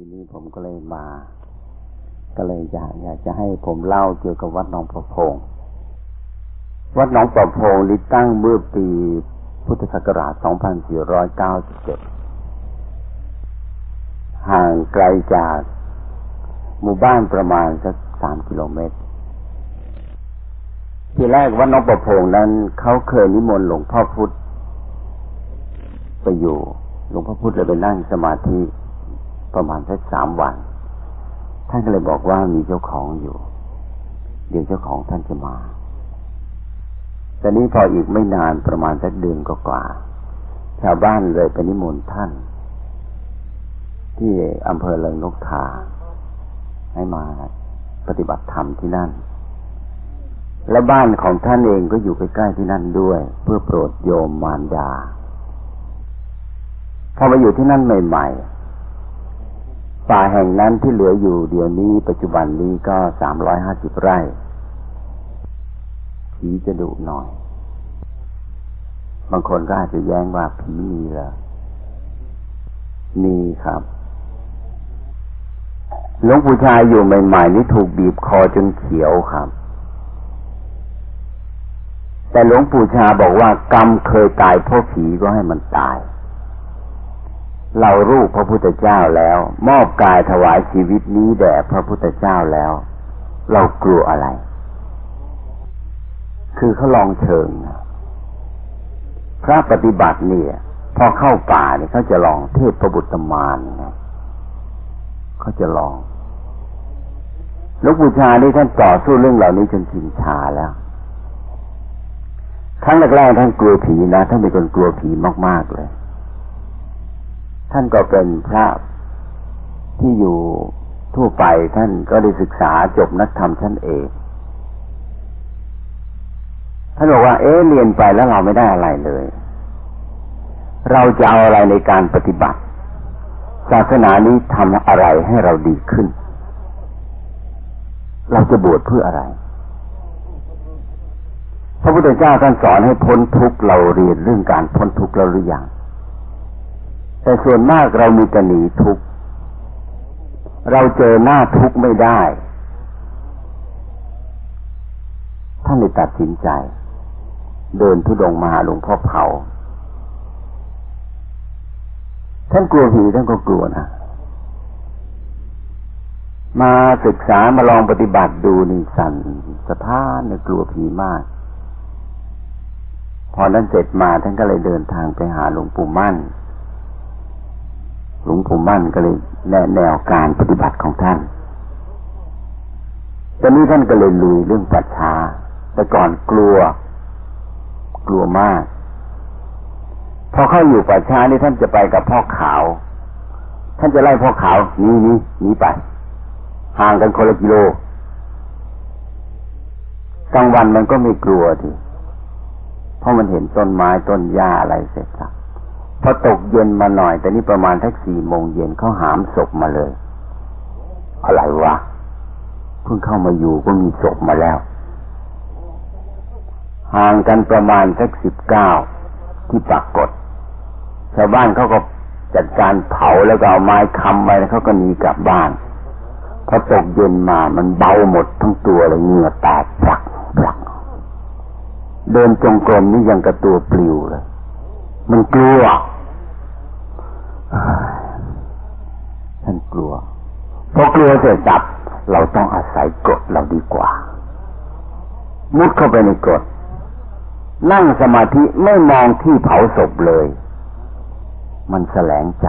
ปีนี้ผมก็เลยมา ก็เลยอยากอยากจะให้ผมเล่าเกี่ยวกับวัดหนองประพงวัดหนองประพงนี้ตั้งเมื่อปีพุทธศักราช 2497 ห่างไกลจากหมู่บ้านประมาณสักสามกิโลเมตร ที่แรกวัดหนองประพงนั้นเขาเคยนิมนต์หลวงพ่อพุธไปอยู่ หลวงพ่อพุธเลยไปนั่งสมาธิ ประมาณสักสามวัน ท่านก็เลยบอกว่ามีเจ้าของอยู่ เดี๋ยวเจ้าของท่านจะมาแต่นี้พออีกไม่นานประมาณสักเดือนก็กว่า ชาวบ้านเลยไปนิมนต์ท่าน ที่อำเภอเลิงนกทา ให้มาปฏิบัติธรรมที่นั่น และบ้านของท่านเองก็อยู่ใกล้ๆที่นั่นด้วย เพื่อโปรดโยมมารดา พอมาอยู่ที่นั่นใหม่ ๆ ป่าแห่งนั้นที่เหลืออยู่เดี๋ยวนี้ปัจจุบันนี้ก็สามร้อยห้าสิบไร่ผีจะดุหน่อย บางคนก็อาจจะแย้งว่าผีมีเหรอมีครับหลวงปู่ชายอยู่ใหม่ๆนี่ถูกบีบคอจนเขียวครับ แต่หลวงปู่ชาบอกว่ากรรมเคยตายเพราะผีก็ให้มันตาย เรารูปพระพุทธเจ้าแล้ว มอบกายถวายชีวิตนี้แด่พระพุทธเจ้าแล้ว เรากลัวอะไร คือเขาลองเชิงพระปฏิบัติเนี่ย พอเข้าป่าเนี่ยเขาจะลองเทพประบุตรมานเขาจะลองลวงปู่ชานี่ท่านต่อสู้เรื่องเหล่านี้จนชินชาแล้วครั้งแรกๆท่านกลัวผีนะท่านเป็นคนกลัวผีมากๆเลย ท่านก็เป็นพระที่อยู่ทั่วไปท่านก็ได้ศึกษาจบนักธรรมชั้นเอกท่านบอกว่า เอ๊ะเรียนไปแล้วเราไม่ได้อะไรเลย เราจะเอาอะไรในการปฏิบัติศาสนานี้ทำอะไรให้เราดีขึ้น เราจะบวชเพื่ออะไร พระพุทธเจ้าท่านสอนให้พ้นทุกข์เราเรียนเรื่องการพ้นทุกข์เราหรือยัง แต่ส่วนมากเรามีแต่หนีทุกข์เราเจอหน้าทุกข์ไม่ได้ ท่านเลยตัดสินใจ เดินทุดงมาหลวงพ่อเผา ท่านกลัวผีท่านก็กลัวนะ มาศึกษามาลองปฏิบัติดูนี่สันสะท้านเนี่ยกลัวผีมาก พอนั้นเสร็จมาท่านก็เลยเดินทางไปหาหลวงปู่มั่น หลวงปู่มั่นก็เลยแนแนวการปฏิบัติของท่านตอนนี้ท่านก็เลยลุยเรื่องปัจฉาแต่ก่อนกลัว กลัวมาก พอเข้าอยู่ป่าช้านี่ท่านจะไปกับพ่อขาว ท่านจะไล่พ่อขาวนี่นี่นี่ไป ห่างกันคนละกิโลกลางวันมันก็ไม่กลัวทีเพราะมันเห็นต้นไม้ต้นหญ้าอะไรเสร็จแล้ว อตกเย็นมาหน่อย แต่นี่ประมาณทักสี่โมงเย็นเขาหามศพมาเลย อะไรวะเพิ่งเข้ามาอยู่ก็มีศพมาแล้ว ห่างกันประมาณสักสิบเก้าที่ปรากฏชาวบ้านเขาก็จัดการเผาแล้วก็เอาไม้ค้ำไว้แล้วเขาก็หนีกลับบ้านพอตกเย็นมามันเบาหมดทั้งตัวเลยเหงื่อแตกปลักปลักเดินจงกรมนี่ยังกระตัวปลิวเลย มันกลัวท่าน กลัวพอกลัวเสร็จจับ เราต้องอาศัยกฎเราดีกว่า มุดเข้าไปในกฎนั่งสมาธิไม่มองที่เผาศพเลย มันแสลงใจ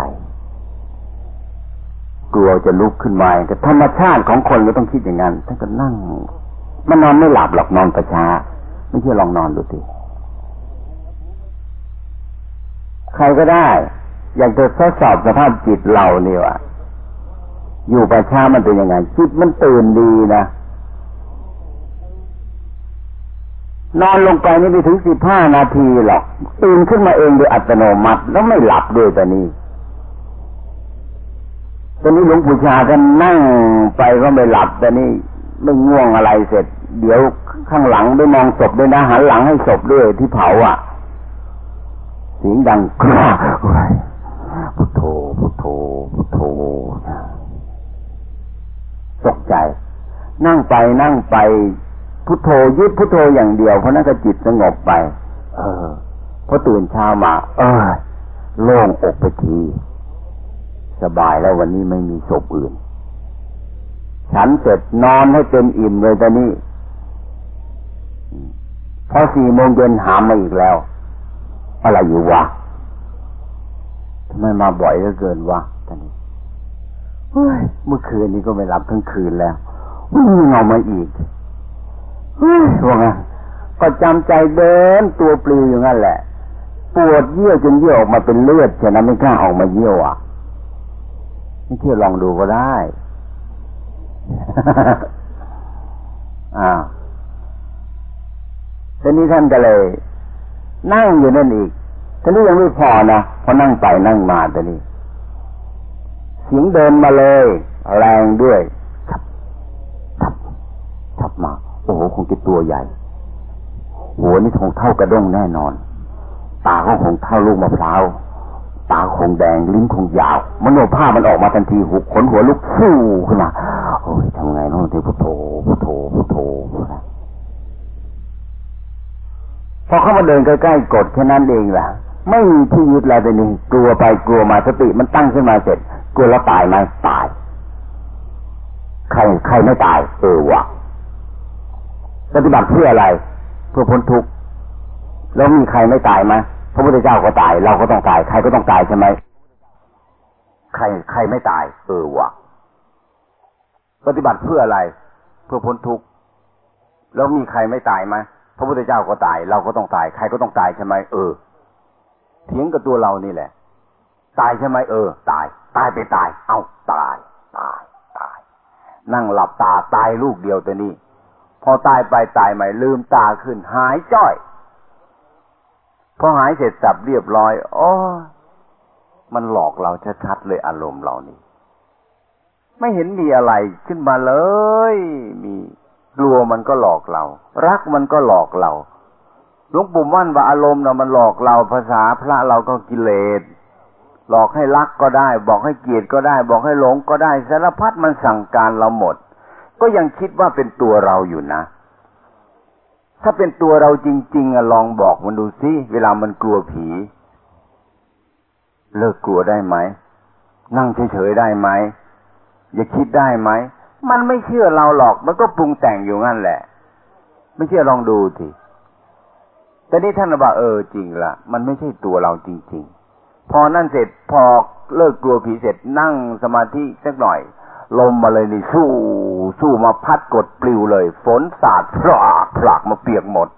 กลัวจะลุกขึ้นมาแต่ธรรมชาติของคนก็ต้องคิดอย่างนั้นท่านก็นั่ง มันนอนไม่หลับหรอกนอนประชาไม่เชื่อลองนอนดูสิใครก็ได้ อยากจะทดสอบสภาพจิตเราเนี่ยว่า อยู่ประชามันเป็นยังไงจิตมันตื่นดีนะนอนลงไปนี่ไม่ถึงสิบห้านาทีหรอกตื่นขึ้นมาเองโดยอัตโนมัติแล้วไม่หลับด้วยแต่นี้ตอนนี้หลวงปู่ชาท่านนั่งไปก็ไม่หลับแต่นี่ไม่ง่วงอะไรเสร็จ เดี๋ยวข้างหลังได้มองศพด้วยนะหันหลังให้ศพด้วยที่เผาอะเสียงดังกราพุทโธพุทโธพุทโธ ตกใจ นั่งไปนั่งไปพุทโธยึดพุทโธอย่างเดียวเพราะนั่นก็จิตสงบไป เออพอตื่นเช้ามา เออโล่งอกไปทีสบายแล้ววันนี้ไม่มีศพอื่น ฉันเสร็จนอนให้เต็มอิ่มเลยตอนนี้พอสี่โมงเย็นหามาอีกแล้ว อะไรอยู่วะทำไมมาบ่อยเหลือเกินวะ เฮ้ยเมื่อคืนนี้ก็ไม่หลับทั้งคืนแล้ววิ่งเอามาอีกเฮ้ยว่าไงก็จำใจเดินตัวปลิวอยู่งั้นแหละ ปวดเยี่ยวจนเยี่ยวออกมาเป็นเลือดฉะนั้นไม่กล้าออกมาเยี่ยวอะไม่เชื่อลองดูก็ได้อ่าทีนี้ท่านก็เลย นั่งอยู่นั่นอีกทีนี้ยังไม่พอนะพอนั่งไปนั่งมาตอนนี้ เสียงเดินมาเลย แรงด้วยทับทับทับมา โอ้โหคงจะตัวใหญ่ หัวนี่คงเท่ากระด้งแน่นอน ตาก็คงเท่าลูกมะพร้าวตาคงแดงลิ้นคงยาวมโนภาพมันออกมาทันทีหุบขนหัวลุกฟู่ขึ้นมาโอ้ยทำไงน้องเทพุทโธพุทโธพุทโธพอเข้ามาเดินใกล้ๆกดแค่นั้นเองล่ะไม่มีที่ยึดแล้วแต่นี้กลัวไปกลัวมาสติมันตั้งขึ้นมาเสร็จ ลัวแล้วตายไหมตาย ใครใครไม่ตายเออวะปฏิบัติเพื่ออะไร เพื่อพ้นทุกข์แล้วมีใครไม่ตายไหมพระพุทธเจ้าก็ตาย เราก็ต้องตาย ใครก็ต้องตายใช่ไหมใครใครไม่ตายเออวะปฏิบัติเพื่ออะไร เพื่อพ้นทุกข์แล้วมีใครไม่ตายไหมพระพุทธเจ้าก็ตาย เราก็ต้องตาย ใครก็ต้องตายใช่ไหมเออเถียงกับตัวเรานี่แหละ ตายใช่ไหมเออ ตายตายไปตาย เอ้าตายตายตาย นั่งหลับตาตายลูกเดียวแต่นี่พอตายไปตายใหม่ลืมตาขึ้น หายจ้อยพอหายเสร็จสับเรียบร้อยอ๋อมันหลอกเราชัดๆเลยอารมณ์เรานี่ไม่เห็นมีอะไรขึ้นมาเลย มีกลัวมันก็หลอกเรา รักมันก็หลอกเราหลวงปู่มั่นว่าอารมณ์เนาะมันหลอกเราภาษาพระเราก็กิเลส หลอกให้รักก็ได้ บอกให้เกลียดก็ได้ บอกให้หลงก็ได้สารพัดมันสั่งการเราหมด ก็ยังคิดว่าเป็นตัวเราอยู่นะ ถ้าเป็นตัวเราจริง ๆอะลองบอกมันดูสิเวลามันกลัวผี เลิกกลัวได้ไหมนั่งเฉยๆได้ไหมอย่าคิดได้ไหมมันไม่เชื่อเราหรอก มันก็ปรุงแต่งอยู่งั้นแหละ ไม่เชื่อลองดูสิแต่นี่ท่านบอกเออจริงละมันไม่ใช่ตัวเราจริง ๆ พอนั่นเสร็จพอเลิกกลัวผีเสร็จนั่งสมาธิสักหน่อย ลมมาเลยนี่สู้สู้มาพัดกดปลิวเลย ฝนสาดพรากพรากมาเปียกหมด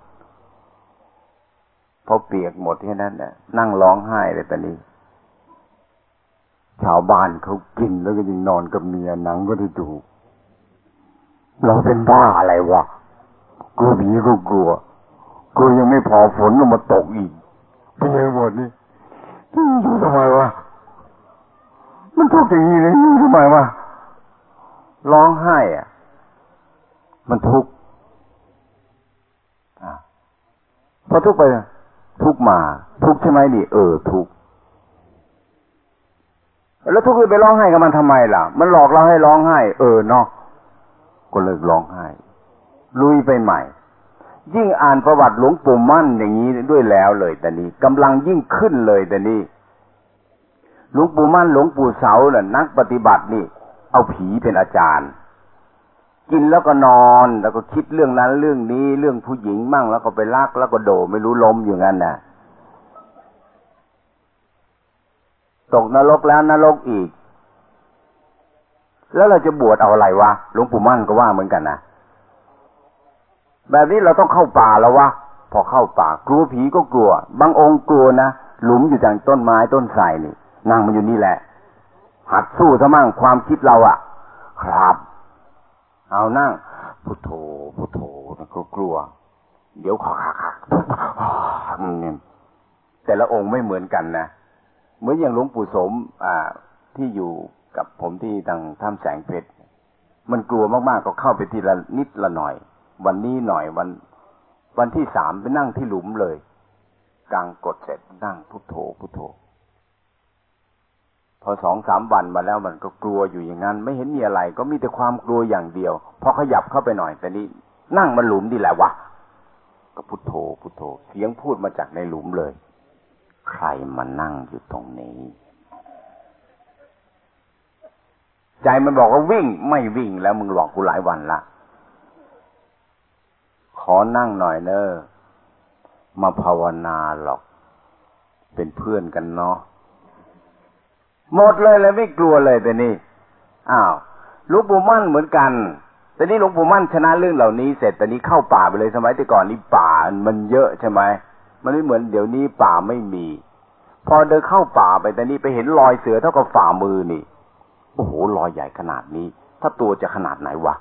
พอเปียกหมดแค่นั้นน่ะนั่งร้องไห้เลยตอนนี้ ชาวบ้านเขากินแล้วก็ยังนอนกับเมียหนังก็ได้ดูเราเป็นบ้าอะไรวะกลัวผีก็กลัวกลัวยังไม่พอฝนก็มาตกอีกเป็นยังหมดนี่ ทำไมวะมันทุกข์อย่างนี้เลยอยู่ทำไมวะร้องไห้อะ มันทุกข์พอทุกข์ไปทุกข์มา ทุกข์ใช่ไหมนี่เออทุกข์แล้วทุกข์ไปร้องไห้กับมันทำไมล่ะ มันหลอกเราให้ร้องไห้ เออเนาะก็เลิกร้องไห้ลุยไปใหม่ ยิ่งอ่านประวัติหลวงปู่มั่นอย่างนี้ด้วยแล้วเลยแต่นี้กำลังยิ่งขึ้นเลยแต่นี้หลวงปู่มั่นหลวงปู่เสาเนี่ยนักปฏิบัตินี่ เอาผีเป็นอาจารย์ กินแล้วก็นอนแล้วก็คิดเรื่องนั้นเรื่องนี้เรื่องผู้หญิงมั่งแล้วก็ไปลักแล้วก็โดไม่รู้ล้มอยู่งั้นนะตกนรกแล้วนรกอีก แล้วเราจะบวชเอาอะไรวะหลวงปู่มั่นก็ว่าเหมือนกันนะ แบบนี้เราต้องเข้าป่าแล้ววะพอเข้าป่ากลัวผีก็กลัว บางองค์กลัวนะหลุมอยู่จากต้นไม้ต้นไทรนี่นั่งมันอยู่นี่แหละ หัดสู้ซะมั่งความคิดเราอะครับ เอานั่งพุทโธพุทโธนะก็กลัว เดี๋ยวขอขาขาแต่ละองค์ไม่เหมือนกันนะเหมือนอย่างหลวงปู่สม อ่า ที่อยู่กับผมที่ทางถ้ำแสงเพชรมันกลัวมากๆก็เข้าไปทีละนิดละหน่อย วันนี้หน่อยวัน วันที่สามไปนั่งที่หลุมเลยกลางกดเสร็จนั่งพุโทโธพุโทโธ พอสองสามวันมาแล้วมันก็กลัวอยู่อย่างนั้น ไม่เห็นมีอะไร ก็มีแต่ความกลัวอย่างเดียวพอขยับเข้าไปหน่อยแต่นี้นั่งมันหลุมดีแหละวะก็พุโทโธพุโทโธ เสียงพูดมาจากในหลุมเลย ใครมานั่งอยู่ตรงนี้ ใจมันบอกว่าวิ่งไม่วิ่งแล้วมึงหลอกกูหลายวันละ ขอนั่งหน่อยเนอะมาภาวนาหรอก เป็นเพื่อนกันเนาะหมดเลยเลยไม่กลัวเลยแต่นี่อ้าวหลวงปู่มั่นเหมือนกันแต่นี่หลวงปู่มั่นชนะเรื่องเหล่านี้เสร็จแต่นี้เข้าป่าไปเลยสมัยแต่ก่อนนี้ป่ามันเยอะใช่ไหมมันไม่เหมือนเดี๋ยวนี้ป่าไม่มี พอเดินเข้าป่าไปแต่นี้ไปเห็นรอยเสือเท่ากับฝ่ามือนี่โอ้โหรอยใหญ่ขนาดนี้ ถ้าตัวจะขนาดไหนวะ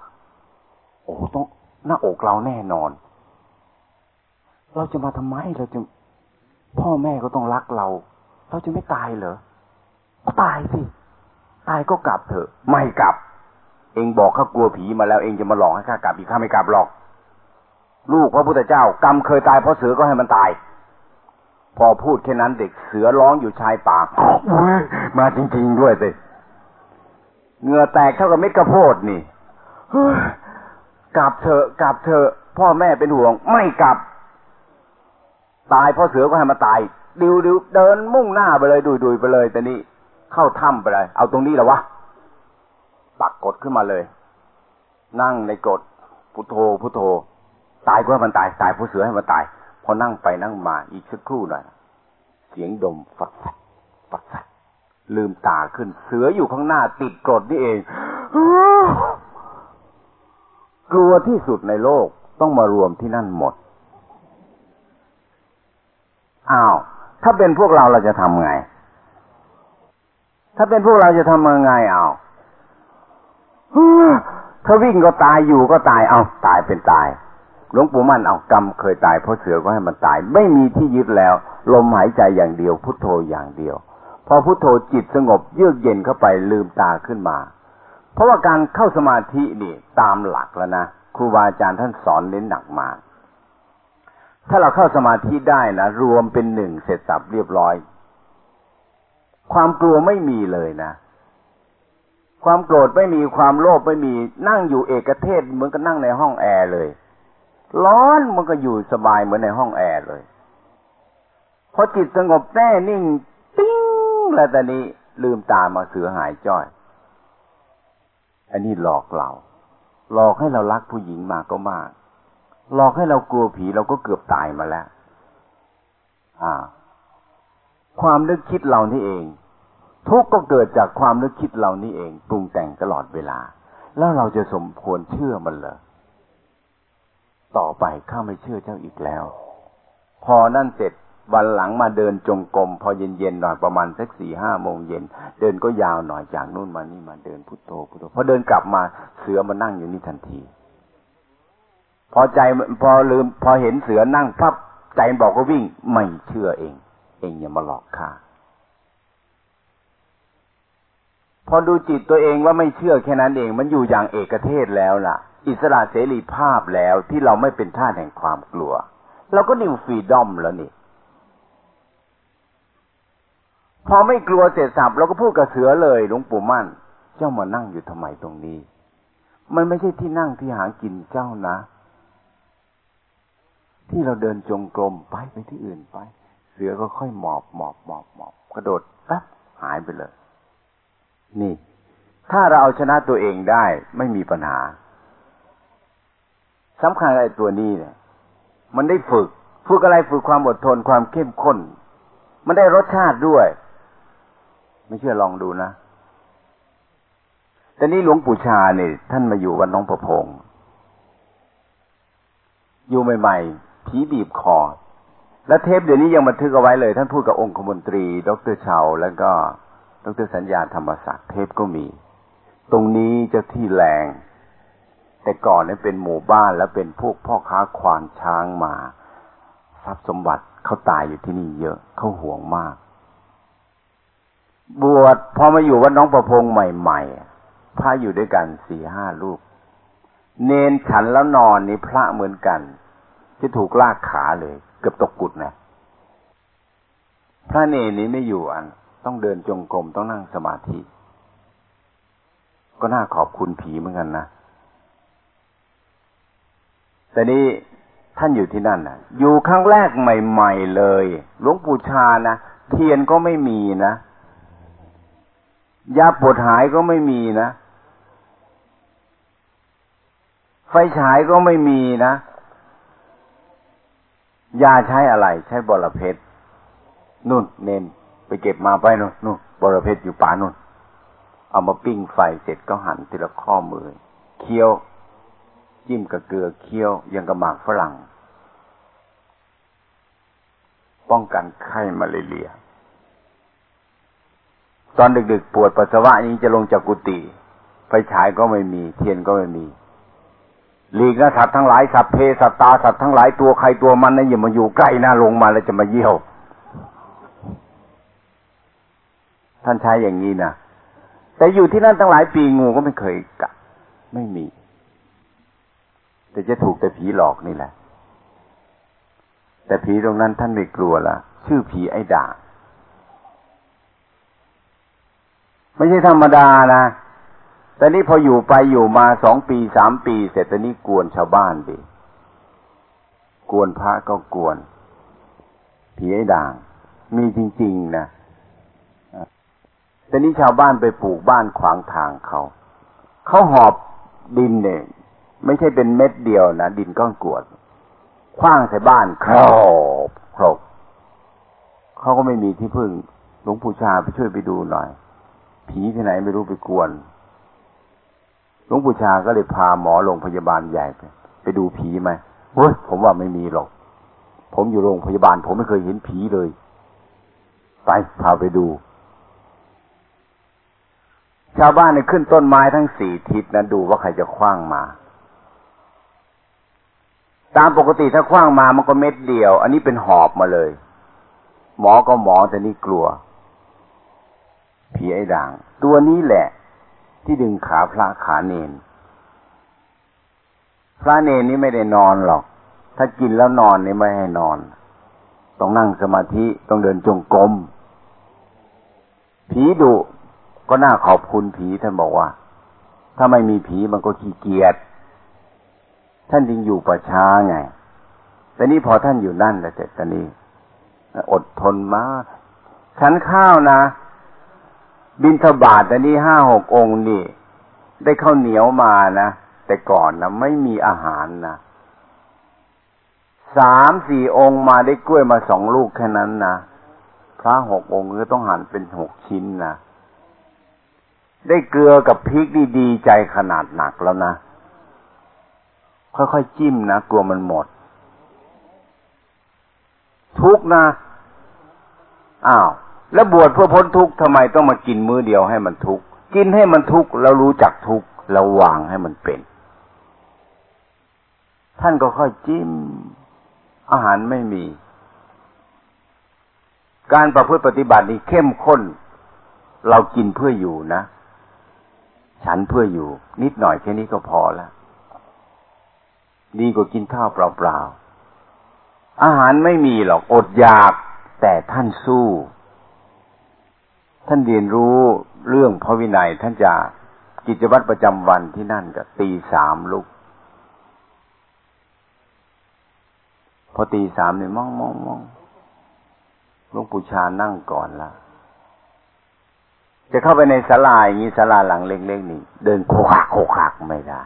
โอ้ต้อง หน้าอกเราแน่นอน เราจะมาทำไมเราจะพ่อแม่ก็ต้องรักเรา เราจะไม่ตายเหรอตายสิ ตายก็กลับเถอะ ไม่กลับ เองบอกข้ากลัวผีมาแล้วเองจะมาหลอกให้ข้ากลับอีกข้าไม่กลับหรอก ลูกพระพุทธเจ้ากรรมเคยตายเพราะเสือก็ให้มันตาย พอพูดแค่นั้นเด็กเสือร้องอยู่ชายป่ามาจริงๆด้วยสิเหงื่อแตกเท่ากับเม็ดกระโพดนี่ กลับเถอะกลับเถอะพ่อแม่เป็นห่วง ไม่กลับ ตายพราะเสือก็ให้มันตายดิวดิวเดินมุ่งหน้าไปเลยดุยดุยไปเลยแต่นี่เข้าถ้ำไปเลย เอาตรงนี้แหละวะปักกดขึ้นมาเลย นั่งในกดพุทโธพุทโธตายก็ให้มันตายตายผู้เสือให้มันตาย พอนั่งไปนั่งมาอีกสักครู่หน่อยเสียงดมฝัดฝัดฝัดฝัดลืมตาขึ้นเสืออยู่ข้างหน้าติดกดนี่เอง กลัวที่สุดในโลกต้องมารวมที่นั่นหมด อ้าว ถ้าเป็นพวกเราเราจะทำไง ถ้าเป็นพวกเราจะทำยังไงเอาถ้าวิ่งก็ตายอยู่ก็ตายเอาตายเป็นตายหลวงปู่มั่นเอากรรมเคยตายเพราะเสือก็ให้มันตาย ไม่มีที่ยึดแล้ว ลมหายใจอย่างเดียว พุทโธอย่างเดียว พอพุทโธจิตสงบเยือกเย็นเข้าไปลืมตาขึ้นมา ราะว่าการเข้าสมาธินี่ตามหลักแล้วนะครูบาอาจารย์ท่านสอนเน้นหนักมากถ้าเราเข้าสมาธิได้นะรวมเป็นหนึ่งเสร็จสับเรียบร้อย ความกลัวไม่มีเลยนะ ความโกรธไม่มีความโลภไม่มีนั่งอยู่เอกเทศเหมือนกับนั่งในห้องแอร์เลย ร้อนมันก็อยู่สบายเหมือนในห้องแอร์เลยพอจิตสงบแน่นิ่ง ติ้งแล้วตอนนี้ลืมตามาเสือหายจ้อย อันนี้หลอกเรา หลอกให้เรารักผู้หญิงมาก็มาก หลอกให้เรากลัวผีเราก็เกือบตายมาแล้ว อ่า ความนึกคิดเรานี่เอง ทุกข์ก็เกิดจากความนึกคิดเรานี่เองปรุงแต่งตลอดเวลา แล้วเราจะสมควรเชื่อมันเหรอต่อไปข้าไม่เชื่อเจ้าอีกแล้ว พอนั่นเสร็จ วันหลังมาเดินจงกรมพอเย็นๆหน่อยประมาณสักสี่ห้าโมงเย็นเดินก็ยาวหน่อยจากนู่นมานี่มาเดินพุทโธพุทโธพอเดินกลับมาเสือมานั่งอยู่นี่ทันที พอใจพอลืม พอเห็นเสือนั่งพับใจบอกก็วิ่งไม่เชื่อเอง เองอย่ามาหลอกข้าพอดูจิตตัวเองว่าไม่เชื่อแค่นั้นเอง มันอยู่อย่างเอกเทศแล้วล่ะ อิสระเสรีภาพแล้วที่เราไม่เป็นท่าแห่งความกลัว เราก็นิวฟรีดอมแล้วนี่ พอไม่กลัวเสร็จสับเราก็พูดกับเสือเลยหลวงปู่มั่น เจ้ามานั่งอยู่ทำไมตรงนี้ มันไม่ใช่ที่นั่งที่หากินเจ้านะ ที่เราเดินจงกรมไปไปที่อื่นไป เสือก็ค่อยหมอบหมอบหมอบหมอบกระโดดแป๊บหายไปเลย นี่ ถ้าเราเอาชนะตัวเองได้ไม่มีปัญหาสำคัญไอ้ตัวนี้เนี่ย มันได้ฝึก ฝึกอะไรฝึกความอดทนความเข้มข้น มันได้รสชาติด้วย ไม่เชื่อลองดูนะแต่นี้หลวงปู่ชาเนี่ยท่านมาอยู่วัดน้องประพง อยู่ใหม่ๆผีบีบคอ แล้วเทปเดี๋ยวนี้ยังบันทึกเอาไว้เลย ท่านพูดกับองค์คมนตรี ดรเชาแล้วก็ ดรสัญญาธรรมศักดิ์เทพก็มี ตรงนี้จะที่แรง แต่ก่อนนี่เป็นหมู่บ้านแล้วเป็นพวกพ่อค้าควานช้างมา ทรัพย์สมบัติเขาตายอยู่ที่นี่เยอะเขาห่วงมาก บวชพอมาอยู่วัดน้องประพงใหม่ๆพระอยู่ด้วยกันสี่ห้าลูก เนนฉันแล้วนอนนี่พระเหมือนกันจะถูกลากขาเลย เกือบตกกุดนะพระเนนนี้ไม่อยู่อัน ต้องเดินจงกรมต้องนั่งสมาธิ ก็น่าขอบคุณผีเหมือนกันนะแต่นี้ท่านอยู่ที่นั่นนะอยู่ครั้งแรกใหม่ ๆเลย หลวงปู่ชานะเทียนก็ไม่มีนะ ยาปวดหายก็ไม่มีนะ ไฟฉายก็ไม่มีนะ ยาใช้อะไร ใช้บอระเพ็ดนุ่นเน้นไปเก็บมาไปนู่นนู่นบอระเพ็ดอยู่ป่านู่น เอามาปิ้งไฟเสร็จก็หั่นทีละข้อมือ เคี้ยว จิ้มกับเกลือเคี้ยวยังกระหมากฝรั่ง ป้องกันไข้มาเรีย ตอนดึกๆปวดปัสสาวะนี้จะลงจากกุฏิไฟฉายก็ไม่มีเทียนก็ไม่มีหลีกนะสัตว์ทั้งหลายสัตว์เพสัตตาสัตว์ทั้งหลายตัวใครตัวมันนะอย่ามาอยู่ใกล้นะลงมาแล้วจะมาเยี่ยว ท่านใช้อย่างนี้นะแต่อยู่ที่นั่นตั้งหลายปีงูก็ไม่เคยกัดไม่มี แต่จะถูกแต่ผีหลอกนี่แหละ แต่ผีตรงนั้นท่านไม่กลัวละชื่อผีไอ้ด่า ไม่ใช่ธรรมดานะแต่นี้พออยู่ไปอยู่มาสองปีสามปีเสร็จตอนนี้กวนชาวบ้านดิกวนพระก็กวนผีไอ้ด่าง มีจริง ๆ นะแต่นี้ชาวบ้านไปปลูกบ้านขวางทางเขาเขาหอบดินเนี่ยไม่ใช่เป็นเม็ดเดียวนะดินก้อนกวดคว้างใส่บ้านครบครบเขาก็ไม่มีที่พึ่งหลวงปู่ชาไปช่วยไปดูหน่อย ผีที่ไหนไม่รู้ไปกวนหลวงปู่ชาก็เลยพาหมอโรงพยาบาลใหญ่ไปไปดูผีไหมเฮ้ยผมว่าไม่มีหรอก ผมอยู่โรงพยาบาล ผมไม่เคยเห็นผีเลย ไปพาไปดู ชาวบ้านเนี่ยขึ้นต้นไม้ทั้งสี่ทิศนะดูว่าใครจะคว้างมา ตามปกติถ้าคว้างมามันก็เม็ดเดียว อันนี้เป็นหอบมาเลย หมอก็หมอแต่นี่กลัว ผีไอ้ด่าง ตัวนี้แหละ ที่ดึงขาพระขาเนน พระเนนนี่ไม่ได้นอนหรอก ถ้ากินแล้วนอนนี่ไม่ให้นอน ต้องนั่งสมาธิต้องเดินจงกรมผีดุก็น่าขอบคุณผีท่านบอกว่า ถ้าไม่มีผีมันก็ขี้เกียจท่านจึงอยู่ประช้าไง แต่นี้พอท่านอยู่นั่นแล้วเสร็จตอนนี้อดทนมาฉันข้าวนะ บินทบาทอันนี้ห้าหกองค์นี่ได้ข้าวเหนียวมานะแต่ก่อนนะไม่มีอาหารนะสามสี่องค์มาได้กล้วยมาสองลูกแค่นั้นนะพระหกองค์ก็ต้องหั่นเป็นหกชิ้นนะได้เกลือกับพริกดีดีใจขนาดหนักแล้วนะค่อยๆจิ้มนะกลัวมันหมด ทุกนะอ้าว แล้วบวชเพื่อพ้นทุกข์ทำไมต้องมากินมื้อเดียวให้มันทุกข์กินให้มันทุกข์แล้วรู้จักทุกข์แล้ววางให้มันเป็น ท่านก็ค่อยจิ้ม อาหารไม่มี การประพฤติปฏิบัตินี้เข้มข้น เรากินเพื่ออยู่นะ ฉันเพื่ออยู่ นิดหน่อยแค่นี้ก็พอแล้วดีกว่ากินข้าวเปล่าๆอาหารไม่มีหรอกอดอยาก แต่ท่านสู้ ท่านเรียนรู้เรื่องพระวินัยท่านจะกิจวัตรประจำวันที่นั่นก็ตีสามลุก พอตีสามเนี่ยมองมองมองหลวงปู่ชานั่งก่อนละจะเข้าไปในศาลาอย่างนี้ศาลาหลังเล็กๆนี่ เดินโคกโคักไม่ได้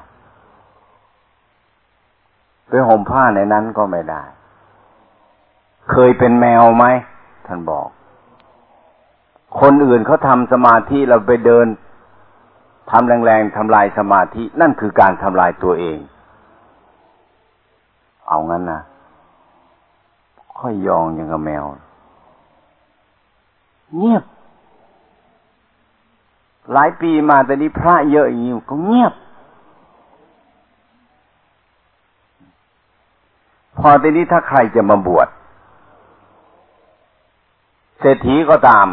ไปห่มผ้าในนั้นก็ไม่ได้ เคยเป็นแมวไหมท่านบอก คนอื่นเขาทำสมาธิเราไปเดินทำแรงๆทำลายสมาธิ นั่นคือการทำลายตัวเอง เอางั้นนะค่อยยองอย่างกับแมว เงียบ หลายปีมาแต่นี้พระเยอะอย่างนี้ก็เงียบ พอทีนี้ถ้าใครจะมาบวชเศรษฐีก็ตาม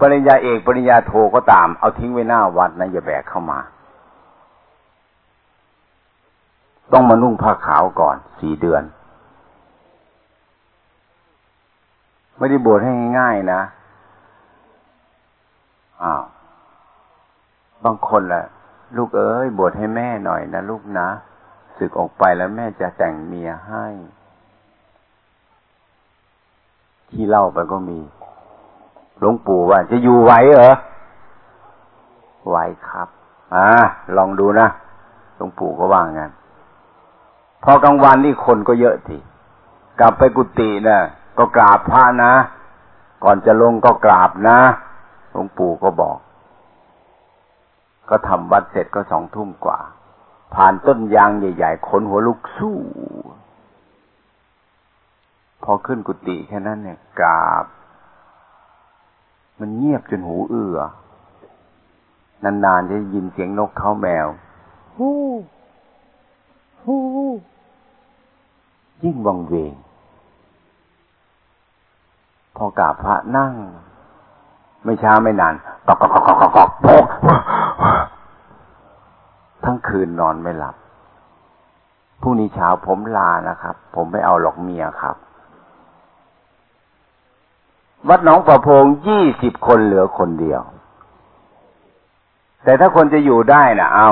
ปริญญาเอกปริญญาโทก็ตาม เอาทิ้งไว้หน้าวัดนะอย่าแบกเข้ามา ต้องมานุ่งผ้าขาวก่อนสี่เดือน ไม่ได้บวชให้ง่ายๆนะอ้าวบางคนล่ะ ลูกเอ้ยบวชให้แม่หน่อยนะลูกนะศึกออกไปแล้วแม่จะแต่งเมียให้ ที่เล่าไปก็มี หลวงปู่ว่าจะอยู่ไหวเหรอไหวครับ อ่า ลองดูนะหลวงปู่ก็ว่างั้นพอกลางวันนี่คนก็เยอะทีกลับไปกุฏินะก็กราบพระนะ ก่อนจะลงก็กราบนะหลวงปู่ก็บอก ก็ทำวัดเสร็จก็สองทุ่มกว่า ผ่านต้นยางใหญ่ๆขนหัวลุกสู้ พอขึ้นกุฏิแค่นั้นเนี่ยกราบ มันเงียบจนหูเอื้อนานๆจะยินเสียงนกเขาแมว ฮู้ ฮู้ ยิ่งวังเวง พอกราบพระนั่ง ไม่ช้าไม่นานกอกกอกกอกกอกกทั้งคืนนอนไม่หลับพรุ่งนี้เช้าผมลานะครับ ผมไม่เอาหลอกเมียครับ วัดหนองประพงยี่สิบคนเหลือคนเดียว แต่ถ้าคนจะอยู่ได้นะเอา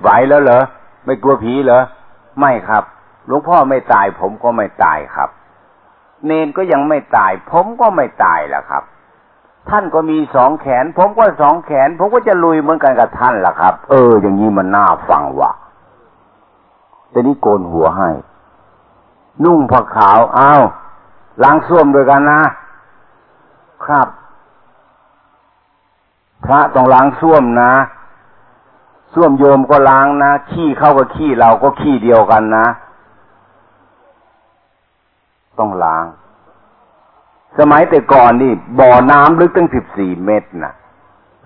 ไหวแล้วเหรอ ไม่กลัวผีเหรอ ไม่ครับหลวงพ่อไม่ตาย ผมก็ไม่ตายครับ เนนก็ยังไม่ตาย ผมก็ไม่ตายแหละครับ ท่านก็มีสองแขน ผมก็สองแขน ผมก็จะลุยเหมือนกันกับท่านล่ะครับ เออ อย่างนี้มันน่าฟังว่ะแต่นี่โกนหัวให้ นุ่งผ้าขาว เอ้าล้างส้วมด้วยกันนะ ครับพระต้องล้างส้วมนะส้วมโยมก็ล้างนะขี้เข้ากับขี้เราก็ขี้เดียวกันนะ ต้องล้าง สมัยแต่ก่อนนี่บ่อน้ำลึกตั้งสิบสี่เมตรนะ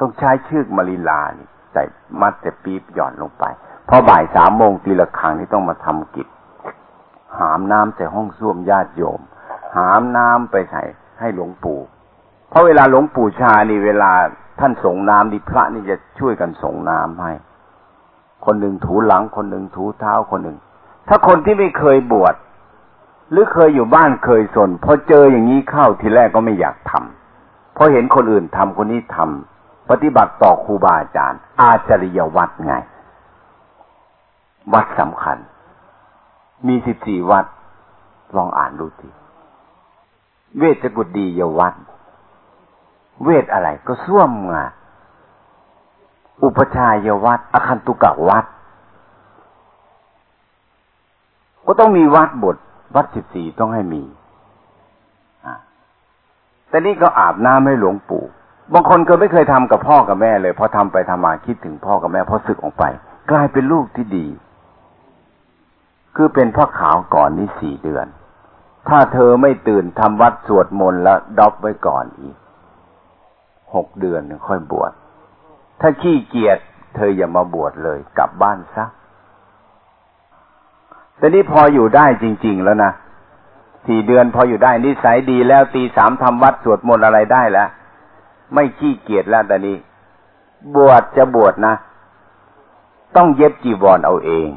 ต้องใช้เชือกมาริลานี่ใส่มัดแต่ปี๊บหย่อนลงไปพอบ่ายสามโมงตีละครั้งนี่ต้องมาทำกิจ หามน้ำใส่ห้องส้วมญาติโยม หามน้ำไปใส่ให้หลวงปู่ ราะเวลาหลวงปู่ชานี่เวลาท่านส่งน้ำนี่พระนี่จะช่วยกันส่งน้ำให้ คนหนึ่งถูหลัง คนหนึ่งถูเท้าคนหนึ่ง ถ้าคนที่ไม่เคยบวชหรือเคยอยู่บ้านเคยสนพอเจออย่างนี้เข้าทีแรกก็ไม่อยากทำเพราะเห็นคนอื่นทำคนนี้ทำปฏิบัติต่อครูบาอาจารย์ อาจริยวัดไง วัดสำคัญ มีสิบสี่วัด ลองอ่านดูทีเวชกุฎดียวัด เวทอะไรก็ส้วมไงอุปชายวัดอคันตุกะวัด ก็ต้องมีวัดบท วัดสิบสี่ต้องให้มีแต่นี่ก็อาบน้ำให้หลวงปู่ บางคนก็ไม่เคยทำกับพ่อกับแม่เลยพอทำไปทำมาคิดถึงพ่อกับแม่พอศึกออกไป กลายเป็นลูกที่ดี คือเป็นพ่อขาวก่อนนี่สี่เดือน ถ้าเธอไม่ตื่นทำวัดสวดมนต์แล้วดอบไว้ก่อนอีก หกเดือนค่อยบวช ถ้าขี้เกียจเธออย่ามาบวชเลย กลับบ้านซะแต่นี่พออยู่ได้จริง ๆ แล้วนะสี่เดือนพออยู่ได้นิสัยดีแล้วตีสามทำวัดสวดมนต์อะไรได้แล้ว ไม่ขี้เกียจแล้วแต่นี้ บวชจะบวชนะ ต้องเย็บจีวรเอาเอง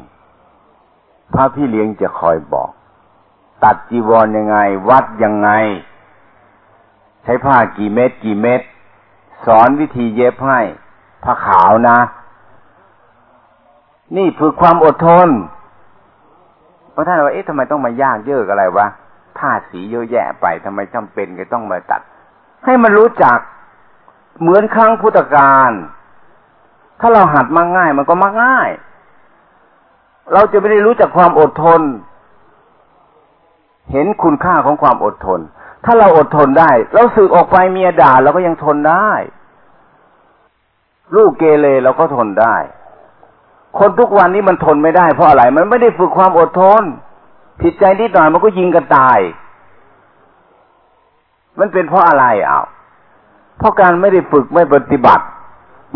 พระพี่เลี้ยงจะคอยบอก ตัดจีวรยังไง วัดยังไง ใช้ผ้ากี่เม็ดกี่เม็ด สอนวิธีเย็บให้ผ้าขาวนะ นี่คือความอดทนเพราะท่านว่าเอ๊ะทำไมต้องมายากเยอะอะไรวะผ้าสีเยอะแยะไปทำไมจำเป็นก็ต้องมาตัด ให้มันรู้จักเหมือนครั้งพุทธกาลถ้าเราหัดมาง่ายมันก็มาง่าย เราจะไม่ได้รู้จักความอดทน เห็นคุณค่าของความอดทน ถ้าเราอดทนได้เราสึกออกไปเมียด่าเราก็ยังทนได้ ลูกเกเรเราก็ทนได้ คนทุกวันนี้มันทนไม่ได้เพราะอะไร มันไม่ได้ฝึกความอดทน ผิดใจนิดหน่อยมันก็ยิงกันตาย มันเป็นเพราะอะไรอะเพราะการไม่ได้ฝึกไม่ปฏิบัติ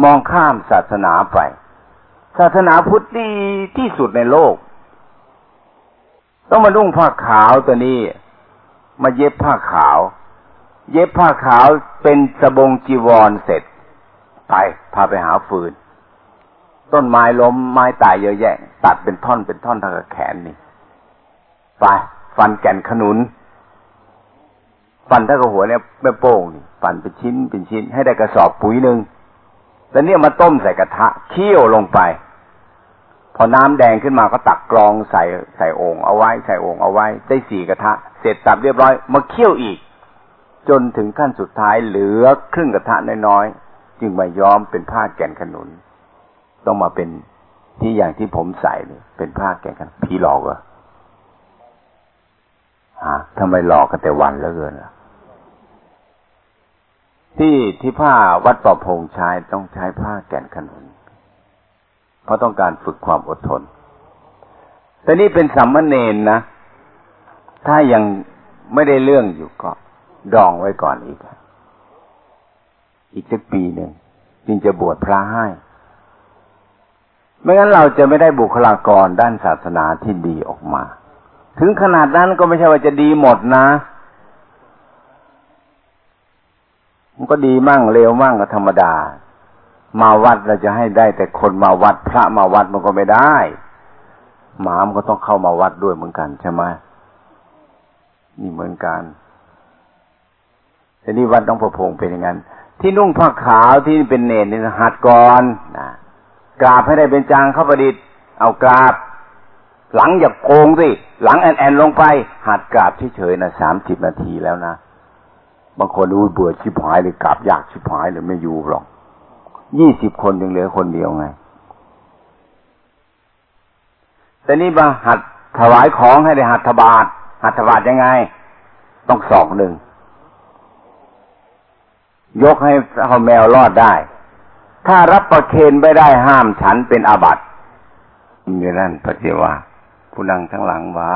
มองข้ามศาสนาไป ศาสนาพุทธดีที่สุดในโลก ต้องมานุ่งผ้าขาวตัวนี้ มาเย็บผ้าขาว เย็บผ้าขาวเป็นสบงจีวรเสร็จ ไปพาไปหาฟืน ต้นไม้ล้มไม้ตายเยอะแยะ ตัดเป็นท่อนเป็นท่อนทางแขนนี่ไปฟันแก่นขนุน ฟันถ้ากับหัวเนี่ยแม่โป้งนี่ฟันเป็นชิ้นเป็นชิ้น ให้ได้กระสอบปุ๋ยหนึ่งแล้วเนี่ยมาต้มใส่กระทะเคี่ยวลงไป พอน้ำแดงขึ้นมาก็ตักกรองใส่ใส่โอ่งเอาไว้ใส่โอ่งเอาไว้ได้สี่กระทะ เสร็จสับเรียบร้อยมาเคี่ยวอีก จนถึงขั้นสุดท้ายเหลือครึ่งกระทะน้อยๆจึงมาย้อมเป็นผ้าแก่นขนุน ต้องมาเป็นที่อย่างที่ผมใส่เนี่ยเป็นผ้าแก่นขนุนพี่หลอกเหรอฮะทำไมหลอกกันแต่วันแล้วเกินล่ะที่ที่ผ้าวัดป่อพงใช้ต้องใช้ผ้าแก่นขนุน เพราะต้องการฝึกความอดทน แต่นี่เป็นสัมมเนนนะ ถ้ายังไม่ได้เรื่องอยู่ก็ดองไว้ก่อนอีก อีกสักปีหนึ่งจึงจะบวชพระให้ ไม่งั้นเราจะไม่ได้บุคลากรด้านศาสนาที่ดีออกมา ถึงขนาดนั้นก็ไม่ใช่ว่าจะดีหมดนะ มันก็ดีมั่งเลวมั่งก็ธรรมดา มาวัดเราจะให้ได้แต่คนมาวัดพระมาวัดมันก็ไม่ได้ หมามันก็ต้องเข้ามาวัดด้วยเหมือนกันใช่ไหมนี่เหมือนกันแต่นี่วัดต้องประพงเป็นอย่างนั้น ที่นุ่งผ้าขาวที่เป็นเนรนี่หัดก่อนนะกราบให้ได้เป็นจางเข้าประดิษฐ์ เอากราบ หลังอย่าโกงสิหลังแอนแอนลงไป หัดกราบเฉยๆนะสามสิบนาทีแล้วนะบางคนอู้เบื่อชิบหายเลยกลับยากชิบหายเลยไม่อยู่หรอก ยี่สิบคนยังเหลือคนเดียวไงแต่นี่มาหัดถวายของให้ได้หัดถบาทหัดถบาทยังไง ต้องสองหนึ่ง ยกให้เขาแมวรอดได้ ถ้ารับประเคนไม่ได้ห้ามฉันเป็นอาบัตินี่นั่นพระเจ้าว่าผู้นังทั้งหลังว่า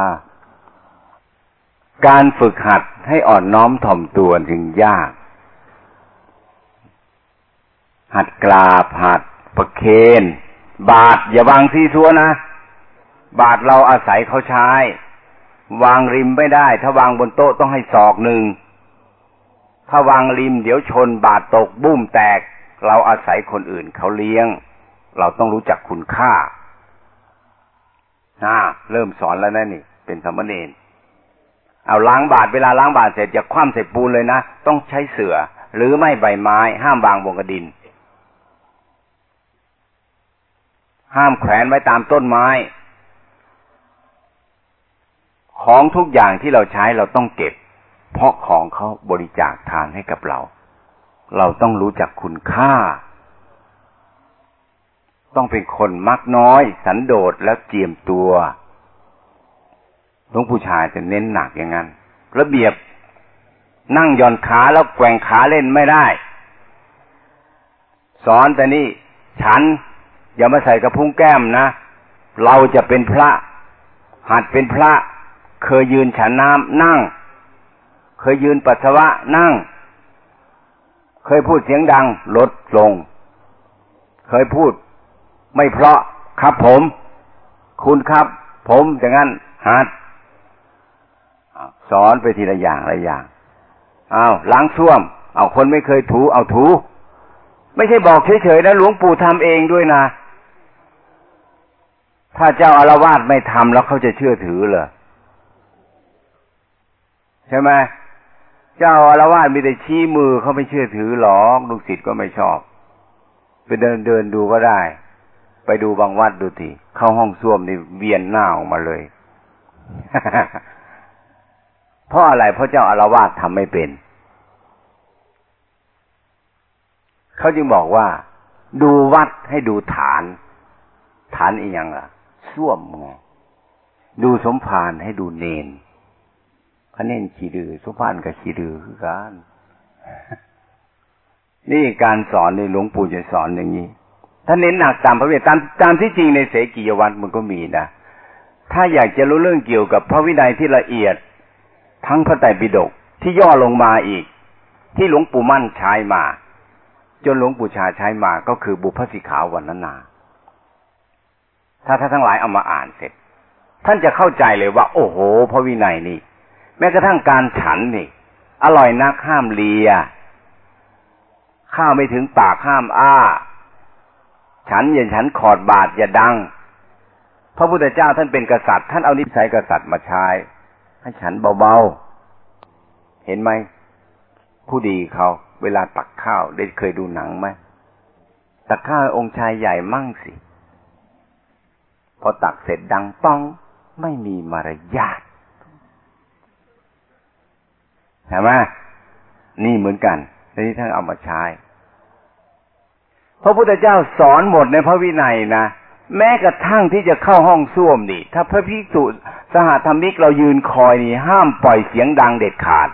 การฝึกหัดให้อ่อนน้อมถ่อมตัวถึงยาก หัดกราบหัดประเคน บาทอย่าวางซีซัวนะ บาทเราอาศัยเขาใช้ วางริมไม่ได้ ถ้าวางบนโต๊ะต้องให้ศอกหนึ่ง ถ้าวางริมเดี๋ยวชนบาทตกบุ้มแตก เราอาศัยคนอื่นเขาเลี้ยง เราต้องรู้จักคุณค่าน่าเริ่มสอนแล้วนะนี่ เป็นสมณเณรเอาล้างบาทเวลาล้างบาทเสร็จจะคว่ำใส่ปูนเลยนะ ต้องใช้เสือ่อหรือไม่ใบไม้ ห้ามวางบนกระดิน ห้ามแขวนไว้ตามต้นไม้ ของทุกอย่างที่เราใช้เราต้องเก็บ เพราะของเขาบริจาคทานให้กับเรา เราต้องรู้จักคุณค่า ต้องเป็นคนมักน้อย สันโดษและเจียมตัวหลวงผู้ชายจะเน้นหนักอย่างนั้น ระเบียบนั่งย่อนขาแล้วแกว่งขาเล่นไม่ได้ สอนแต่นี่ฉัน อย่ามาใส่กระพุ้งแก้มนะ เราจะเป็นพระ หัดเป็นพระ เคยยืนฉันน้ำนั่ง เคยยืนปัสสาวะนั่ง เคยพูดเสียงดังลดลง เคยพูด ไม่เพราะครับผม คุณครับ ผมอย่างนั้นหัดสอนไปทีละอย่างละอย่างอา้าวล้างส้วม เอาคนไม่เคยถูเอาถู ไม่ใช่บอกเฉยๆนะหลวงปู่ทำเองด้วยนะ ถ้าเจ้าอารวาสไม่ทำแล้วเขาจะเชื่อถือเหรอใช่ไหมเจ้าอารวาสมีแต่ชี้มือเขาไม่เชื่อถือหรอกลูกศิษย์ก็ไม่ชอบ ไปเดินเดินดูก็ได้ ไปดูบางวัดดูทีเข้าห้องส้วมนี่เวียนหน้าออกมาเลยเพราะอะไรเพราะเจ้าอารวาสทำไม่เป็น เขาจึงบอกว่า ดูวัดให้ดูฐาน ฐานอีกอย่างล่ะ ส้วมไงดูสมภารให้ดูเนนพระเนนขีดือสมภารกับขีดือคือการนี่การสอนในหลวงปู่จะสอนอย่างนี้ถ้าเน้นหนักตามพระเวทตามตามที่จริงในเสกียวัตรมันก็มีนะถ้าอยากจะรู้เรื่องเกี่ยวกับพระวินัยที่ละเอียด ทั้งพระไตรปิฎกที่ย่อลงมาอีก ที่หลวงปู่มั่นใช้มา จนหลวงปู่ชาใช้มาก็คือบุพสิขาวันนา ถ้าท่านทั้งหลายเอามาอ่านเสร็จ ท่านจะเข้าใจเลยว่า โอ้โหพระวินัยนี่แม้กระทั่งการฉันนี่ อร่อยนักห้ามเลีย ข้าวไม่ถึงปากห้ามอ้า ฉันอย่าฉันขอดบาทอย่าดัง พระพุทธเจ้าท่านเป็นกษัตริย์ ท่านเอานิสัยกษัตริย์มาใช้ให้ฉันเบาๆ เห็นไหมผู้ดีเขาเวลาตักข้าวได้เคยดูหนังไหมตักข้าวองค์ชายใหญ่มั่งสิ พอตักเสร็จดังป้องไม่มีมารยาทเห็นไหมนี่เหมือนกันที่ท่านเอามาใช้พระพุทธเจ้าสอนหมดในพระวินัยนะแม้กระทั่งที่จะเข้าห้องส้วมนี่ ถ้าพระภิกษุสหธรรมิกเรายืนคอยนี่ ห้ามปล่อยเสียงดังเด็ดขาด